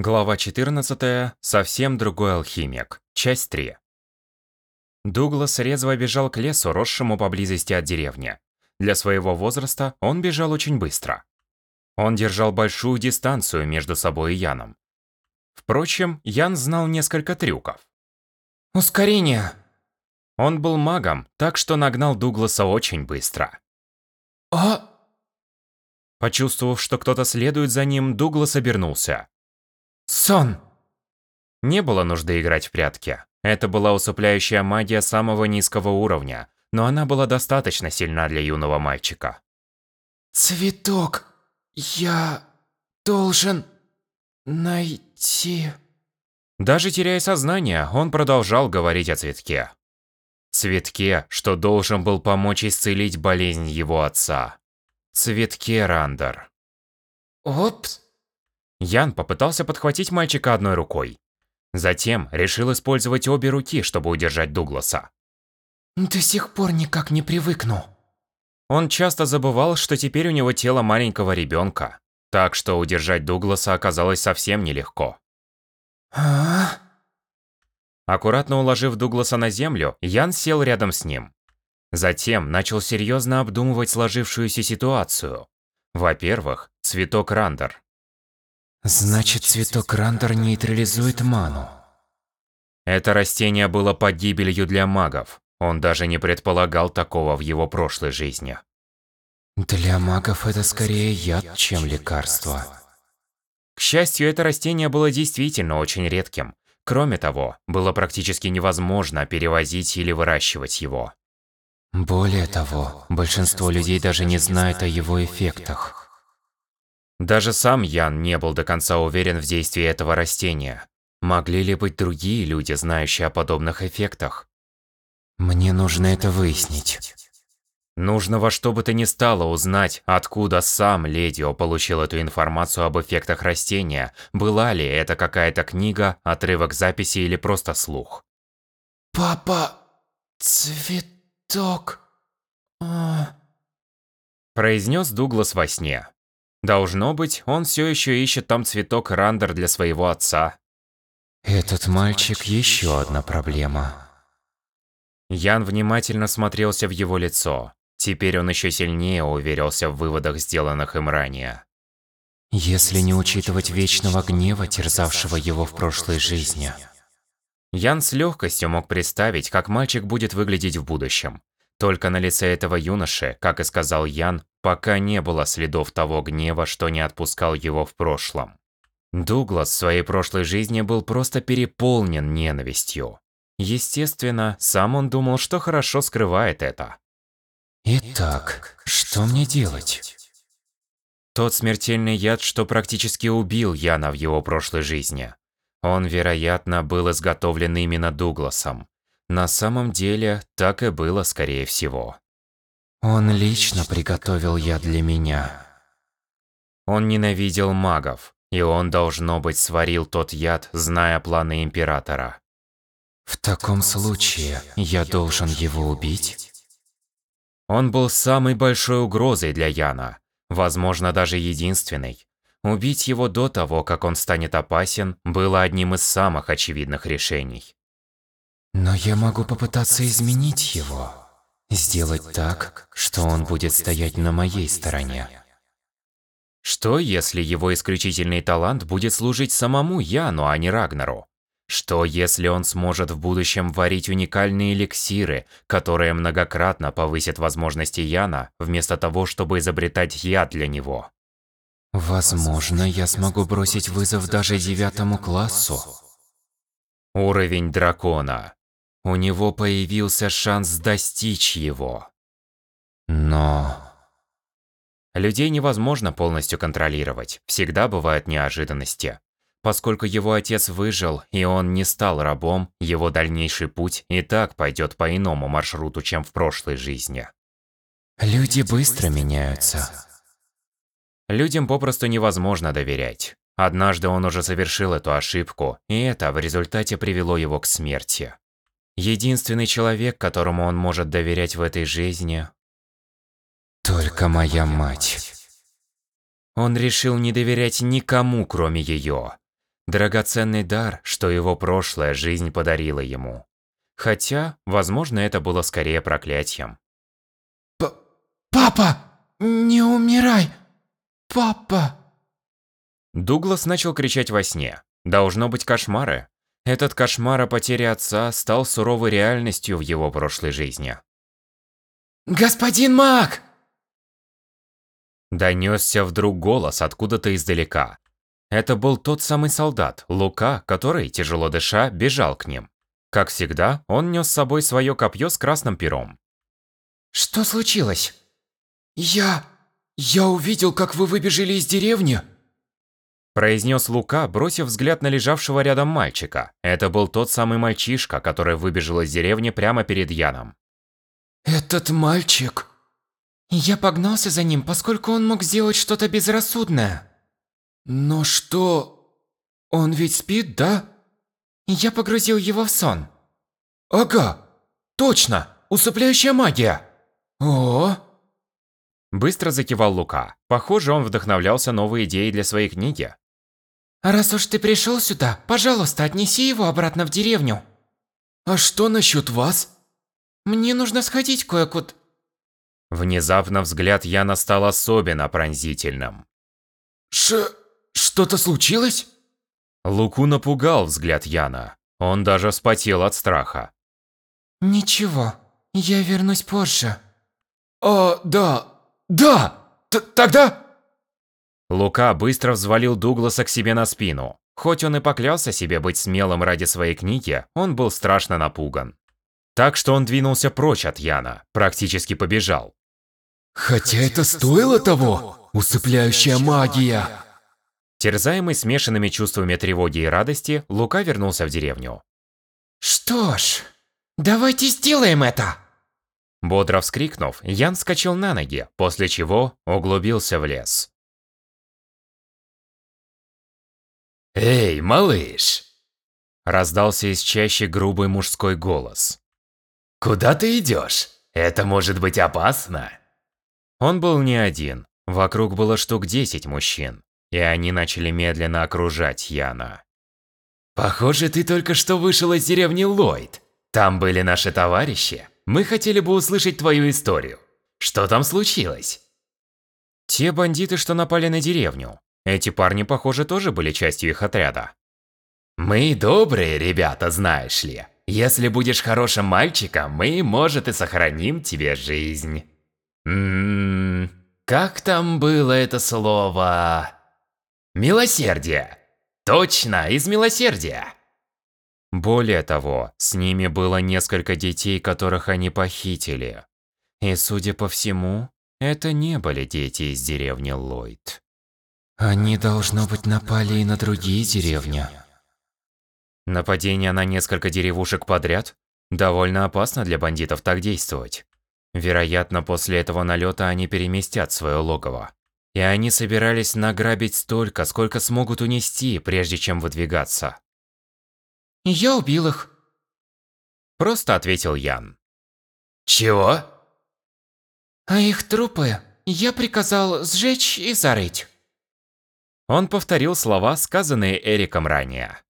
Глава 14. Совсем другой алхимик. Часть 3. Дуглас резво бежал к лесу, росшему поблизости от деревни. Для своего возраста он бежал очень быстро. Он держал большую дистанцию между собой и Яном. Впрочем, Ян знал несколько трюков. Ускорение. Он был магом, так что нагнал Дугласа очень быстро. А? Почувствовав, что кто-то следует за ним, Дуглас обернулся. Сон. Не было нужды играть в прятки. Это была усыпляющая магия самого низкого уровня, но она была достаточно сильна для юного мальчика. Цветок. Я должен найти. Даже теряя сознание, он продолжал говорить о цветке. Цветке, что должен был помочь исцелить болезнь его отца. Цветке Рандер. Опс. Ян попытался подхватить мальчика одной рукой. Затем решил использовать обе руки, чтобы удержать Дугласа. До сих пор никак не привыкну. Он часто забывал, что теперь у него тело маленького ребенка, так что удержать Дугласа оказалось совсем нелегко. А? Аккуратно уложив Дугласа на землю, Ян сел рядом с ним. Затем начал серьезно обдумывать сложившуюся ситуацию. Во-первых, цветок Рандер. Значит, цветок Рандер нейтрализует ману. Это растение было погибелью для магов. Он даже не предполагал такого в его прошлой жизни. Для магов это скорее яд, чем лекарство. К счастью, это растение было действительно очень редким. Кроме того, было практически невозможно перевозить или выращивать его. Более того, большинство людей даже не знают о его эффектах. Даже сам Ян не был до конца уверен в действии этого растения. Могли ли быть другие люди, знающие о подобных эффектах? Мне нужно это выяснить. Нужно во что бы то ни стало узнать, откуда сам Ледио получил эту информацию об эффектах растения, была ли это какая-то книга, отрывок записи или просто слух. Папа, цветок. А... Произнес Дуглас во сне. Должно быть, он все еще ищет там цветок Рандер для своего отца. Этот мальчик еще одна проблема. Ян внимательно смотрелся в его лицо. Теперь он еще сильнее уверился в выводах, сделанных им ранее. Если не учитывать вечного гнева, терзавшего его в прошлой жизни. Ян с легкостью мог представить, как мальчик будет выглядеть в будущем. Только на лице этого юноши, как и сказал Ян, пока не было следов того гнева, что не отпускал его в прошлом. Дуглас в своей прошлой жизни был просто переполнен ненавистью. Естественно, сам он думал, что хорошо скрывает это. Итак, что мне делать? Тот смертельный яд, что практически убил Яна в его прошлой жизни. Он, вероятно, был изготовлен именно Дугласом. На самом деле, так и было, скорее всего. Он лично приготовил яд для меня. Он ненавидел магов, и он, должно быть, сварил тот яд, зная планы Императора. В таком случае, я должен его убить? Он был самой большой угрозой для Яна, возможно, даже единственной. Убить его до того, как он станет опасен, было одним из самых очевидных решений. Но я могу попытаться изменить его. Сделать так, что он будет стоять на моей стороне. Что, если его исключительный талант будет служить самому Яну, а не Рагнару? Что, если он сможет в будущем варить уникальные эликсиры, которые многократно повысят возможности Яна, вместо того, чтобы изобретать яд для него? Возможно, я смогу бросить вызов даже девятому классу. Уровень дракона. У него появился шанс достичь его. Но... Людей невозможно полностью контролировать, всегда бывают неожиданности. Поскольку его отец выжил, и он не стал рабом, его дальнейший путь и так пойдет по иному маршруту, чем в прошлой жизни. Люди быстро меняются. Людям попросту невозможно доверять. Однажды он уже совершил эту ошибку, и это в результате привело его к смерти. Единственный человек, которому он может доверять в этой жизни... Только моя мать. Он решил не доверять никому, кроме ее. Драгоценный дар, что его прошлая жизнь подарила ему. Хотя, возможно, это было скорее проклятием. П «Папа! Не умирай! Папа!» Дуглас начал кричать во сне. Должно быть кошмары. Этот кошмар о потере отца стал суровой реальностью в его прошлой жизни. «Господин Мак!» Донесся вдруг голос откуда-то издалека. Это был тот самый солдат, Лука, который, тяжело дыша, бежал к ним. Как всегда, он нес с собой свое копье с красным пером. «Что случилось?» «Я... я увидел, как вы выбежали из деревни!» Произнес Лука, бросив взгляд на лежавшего рядом мальчика. Это был тот самый мальчишка, который выбежал из деревни прямо перед Яном. «Этот мальчик...» Я погнался за ним, поскольку он мог сделать что-то безрассудное. Но что... Он ведь спит, да? Я погрузил его в сон. Ага, точно, усыпляющая магия. О, Быстро закивал Лука. Похоже, он вдохновлялся новой идеей для своей книги. Раз уж ты пришел сюда, пожалуйста, отнеси его обратно в деревню. А что насчет вас? Мне нужно сходить кое-куда. Внезапно взгляд Яна стал особенно пронзительным. Ш... что-то случилось? Луку напугал взгляд Яна. Он даже вспотел от страха. Ничего, я вернусь позже. А, да, да, Т тогда... Лука быстро взвалил Дугласа к себе на спину. Хоть он и поклялся себе быть смелым ради своей книги, он был страшно напуган. Так что он двинулся прочь от Яна, практически побежал. Хотя это стоило того, усыпляющая магия. Терзаемый смешанными чувствами тревоги и радости, Лука вернулся в деревню. Что ж, давайте сделаем это. Бодро вскрикнув, Ян вскочил на ноги, после чего углубился в лес. «Эй, малыш!» Раздался из чащи грубый мужской голос. «Куда ты идешь? Это может быть опасно!» Он был не один. Вокруг было штук 10 мужчин, и они начали медленно окружать Яна. «Похоже, ты только что вышел из деревни Ллойд. Там были наши товарищи. Мы хотели бы услышать твою историю. Что там случилось?» Те бандиты, что напали на деревню. Эти парни, похоже, тоже были частью их отряда. «Мы добрые ребята, знаешь ли. Если будешь хорошим мальчиком, мы, может, и сохраним тебе жизнь». Ммм, как там было это слово? Милосердие. Точно, из милосердия. Более того, с ними было несколько детей, которых они похитили. И, судя по всему, это не были дети из деревни Ллойд. Они, должно быть, напали и на другие деревни. Нападение на несколько деревушек подряд? Довольно опасно для бандитов так действовать. Вероятно, после этого налета они переместят свое логово. И они собирались награбить столько, сколько смогут унести, прежде чем выдвигаться. Я убил их. Просто ответил Ян. Чего? А их трупы я приказал сжечь и зарыть. Он повторил слова, сказанные Эриком ранее.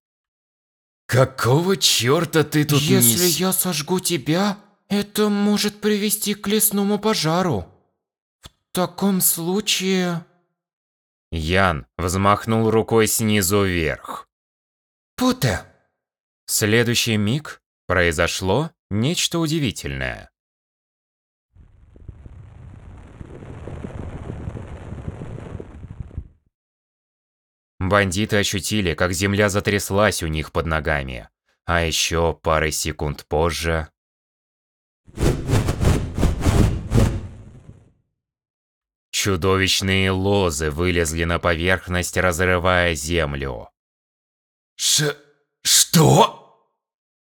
Какого чёрта ты тут Если не... я сожгу тебя, это может привести к лесному пожару. В таком случае... Ян взмахнул рукой снизу вверх. Путе! В следующий миг произошло нечто удивительное. Бандиты ощутили, как земля затряслась у них под ногами. А еще пары секунд позже... Чудовищные лозы вылезли на поверхность, разрывая землю. Ш... что?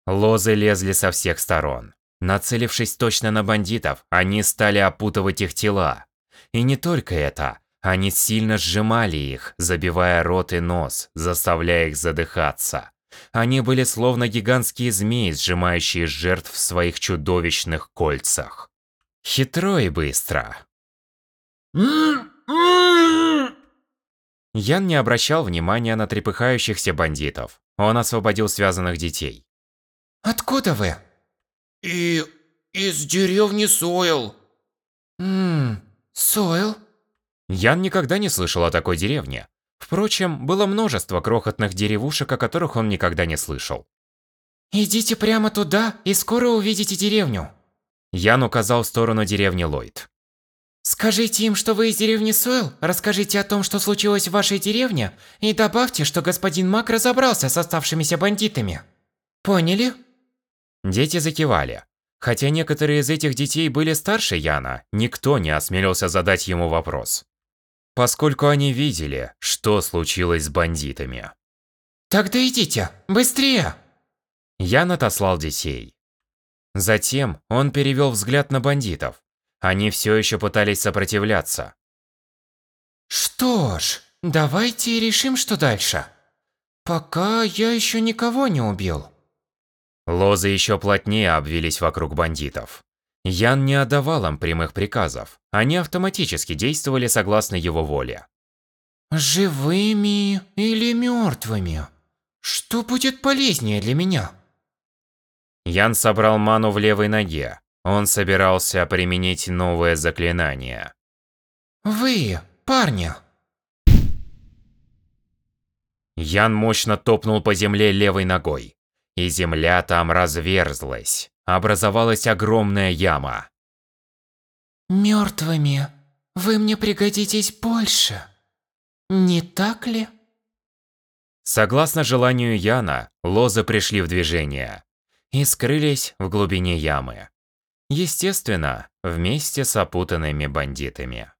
Лозы лезли со всех сторон. Нацелившись точно на бандитов, они стали опутывать их тела. И не только это. Они сильно сжимали их, забивая рот и нос, заставляя их задыхаться. Они были словно гигантские змеи, сжимающие жертв в своих чудовищных кольцах. Хитро и быстро. Ян не обращал внимания на трепыхающихся бандитов. Он освободил связанных детей. Откуда вы? И... из деревни Сойл. Ммм, Сойл? Ян никогда не слышал о такой деревне. Впрочем, было множество крохотных деревушек, о которых он никогда не слышал. Идите прямо туда, и скоро увидите деревню. Ян указал в сторону деревни Ллойд. Скажите им, что вы из деревни Сойл, расскажите о том, что случилось в вашей деревне, и добавьте, что господин Мак разобрался с оставшимися бандитами. Поняли? Дети закивали. Хотя некоторые из этих детей были старше Яна, никто не осмелился задать ему вопрос. Поскольку они видели, что случилось с бандитами. Тогда идите, быстрее! Ян отослал детей. Затем он перевел взгляд на бандитов. Они все еще пытались сопротивляться. Что ж, давайте решим, что дальше. Пока я еще никого не убил. Лозы еще плотнее обвились вокруг бандитов. Ян не отдавал им прямых приказов. Они автоматически действовали согласно его воле. Живыми или мертвыми? Что будет полезнее для меня? Ян собрал ману в левой ноге. Он собирался применить новое заклинание. Вы, парни. Ян мощно топнул по земле левой ногой. И земля там разверзлась. Образовалась огромная яма. Мертвыми вы мне пригодитесь больше. Не так ли? Согласно желанию Яна, лозы пришли в движение и скрылись в глубине ямы. Естественно, вместе с опутанными бандитами.